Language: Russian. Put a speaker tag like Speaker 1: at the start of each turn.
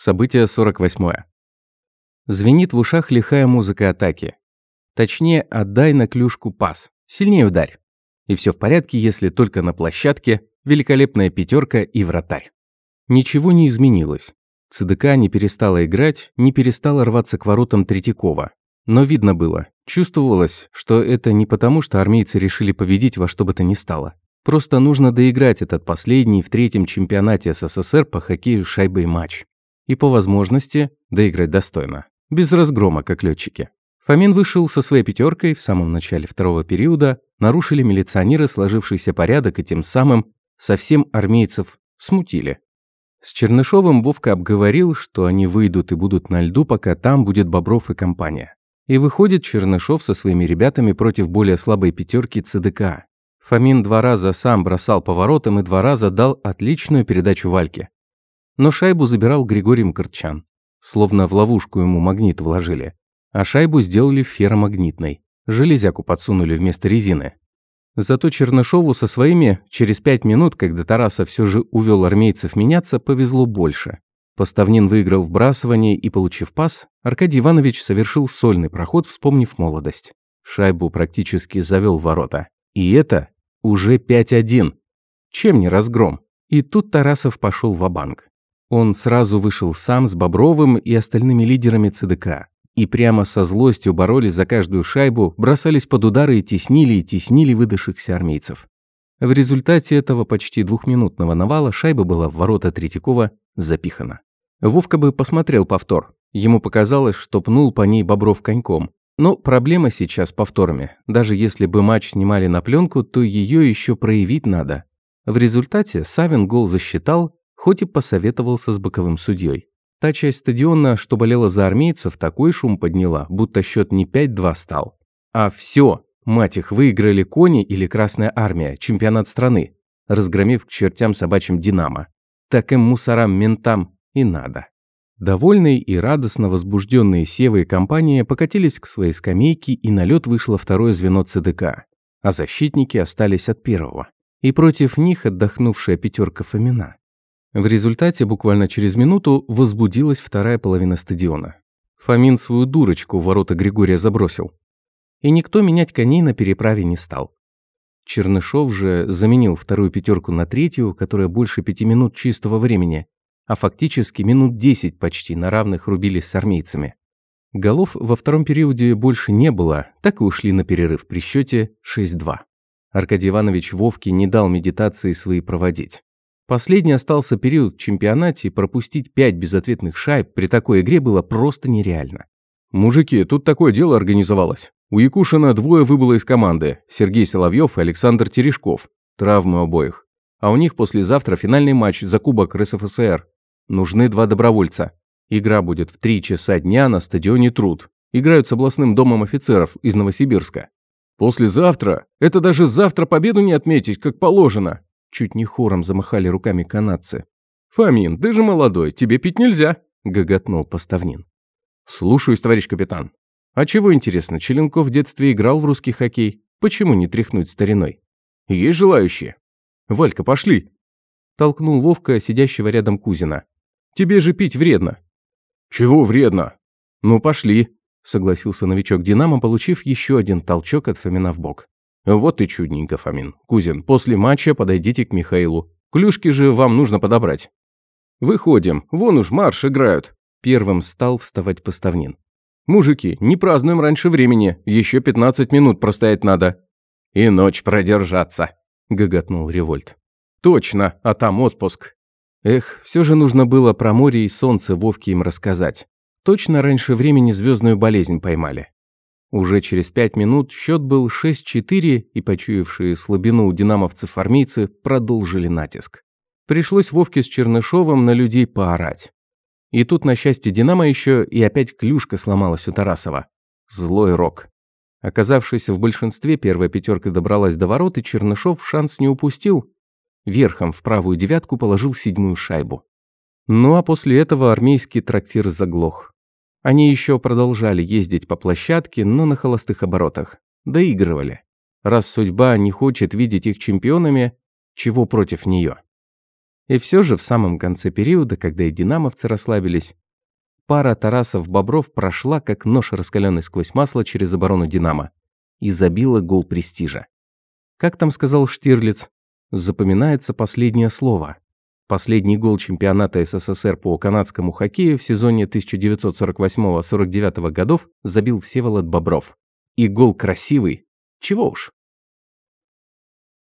Speaker 1: Событие 48. Звенит в ушах лихая музыка атаки. Точнее, отдай на клюшку пас. Сильнее ударь. И все в порядке, если только на площадке великолепная пятерка и вратарь. Ничего не изменилось. ЦДК не перестала играть, не перестала рваться к воротам Третьякова. Но видно было, чувствовалось, что это не потому, что армейцы решили победить во что бы то ни стало. Просто нужно доиграть этот последний в третьем чемпионате СССР по хоккею шайбой матч. И по возможности доиграть достойно. Без разгрома, как летчики. Фомин вышел со своей пятеркой в самом начале второго периода, нарушили милиционеры сложившийся порядок и тем самым совсем армейцев смутили. С Чернышовым Вовка обговорил, что они выйдут и будут на льду, пока там будет Бобров и компания. И выходит Чернышов со своими ребятами против более слабой пятерки ЦДК. Фомин два раза сам бросал поворотом и два раза дал отличную передачу Вальке. Но шайбу забирал Григорий Мкрчан. Словно в ловушку ему магнит вложили. А шайбу сделали ферромагнитной. Железяку подсунули вместо резины. Зато Чернышову со своими через пять минут, когда Тарасов все же увел армейцев меняться, повезло больше. Поставнин выиграл вбрасывание и, получив пас, Аркадий Иванович совершил сольный проход, вспомнив молодость. Шайбу практически завел в ворота. И это уже 5-1. Чем не разгром? И тут Тарасов пошел в банк Он сразу вышел сам с Бобровым и остальными лидерами ЦДК. И прямо со злостью боролись за каждую шайбу, бросались под удары и теснили и теснили выдохшихся армейцев. В результате этого почти двухминутного навала шайба была в ворота Третьякова запихана. Вовка бы посмотрел повтор. Ему показалось, что пнул по ней Бобров коньком. Но проблема сейчас повторами. Даже если бы матч снимали на пленку, то ее еще проявить надо. В результате Савин гол засчитал, хоть и посоветовался с боковым судьей. Та часть стадиона, что болела за армейцев, такой шум подняла, будто счет не 5-2 стал. А все, мать их, выиграли кони или Красная Армия, чемпионат страны, разгромив к чертям собачьим «Динамо». Так им мусорам-ментам и надо. Довольные и радостно возбужденные Сева и компания покатились к своей скамейке, и на лед вышло второе звено ЦДК, а защитники остались от первого. И против них отдохнувшая пятерка Фомина. В результате буквально через минуту возбудилась вторая половина стадиона. Фомин свою дурочку в ворота Григория забросил. И никто менять коней на переправе не стал. Чернышов же заменил вторую пятерку на третью, которая больше пяти минут чистого времени, а фактически минут 10 почти на равных рубились с армейцами. Голов во втором периоде больше не было, так и ушли на перерыв при счете 6-2. Аркадий Иванович Вовке не дал медитации свои проводить. Последний остался период в чемпионате, и пропустить 5 безответных шайб при такой игре было просто нереально.
Speaker 2: «Мужики, тут такое дело организовалось. У Якушина двое выбыло из команды, Сергей Соловьев и Александр Терешков. Травмы обоих. А у них послезавтра финальный матч за Кубок РСФСР. Нужны два добровольца. Игра будет в три часа дня на стадионе Труд. Играют с областным домом офицеров из Новосибирска. Послезавтра? Это даже завтра победу не отметить, как положено. Чуть не хором замахали руками канадцы. «Фомин, ты же молодой, тебе пить нельзя», – гоготнул поставнин. «Слушаюсь, товарищ капитан. А чего интересно, Челенков в детстве играл в русский хоккей. Почему не тряхнуть стариной? Есть желающие? Валька, пошли!» Толкнул Вовка, сидящего рядом Кузина. Тебе же пить вредно». «Чего вредно?» «Ну, пошли», – согласился новичок «Динамо», получив еще один толчок от Фомина в бок. «Вот и чудненько, Фомин. Кузин, после матча подойдите к Михаилу. Клюшки же вам нужно подобрать». «Выходим. Вон уж марш играют». Первым стал вставать поставнин. «Мужики, не празднуем раньше времени. Еще 15 минут простоять надо». «И ночь продержаться», – гоготнул Револьт. «Точно, а там отпуск. Эх, все же нужно было про море и солнце Вовке им рассказать. Точно раньше времени звездную болезнь поймали. Уже через пять минут счет был 6-4, и почуявшие слабину у динамовцев армейцы продолжили натиск. Пришлось Вовке с Чернышовым на людей поорать. И тут, на счастье Динамо, еще и опять клюшка сломалась у Тарасова. Злой рок. Оказавшись в большинстве, первая пятерка добралась до ворот, и Чернышов шанс не упустил, верхом в правую девятку положил седьмую шайбу. Ну а после этого армейский трактир заглох. Они еще продолжали ездить по площадке, но на холостых оборотах. Доигрывали. Раз судьба не хочет видеть их чемпионами, чего против нее?
Speaker 1: И все же в самом конце периода, когда и динамовцы расслабились, пара Тарасов-Бобров прошла, как нож раскаленный сквозь масло через оборону Динамо, и забила гол престижа. Как там сказал Штирлиц, запоминается последнее слово. Последний гол чемпионата СССР по канадскому хоккею в сезоне 1948-49 годов забил Всеволод Бобров. И гол красивый. Чего уж.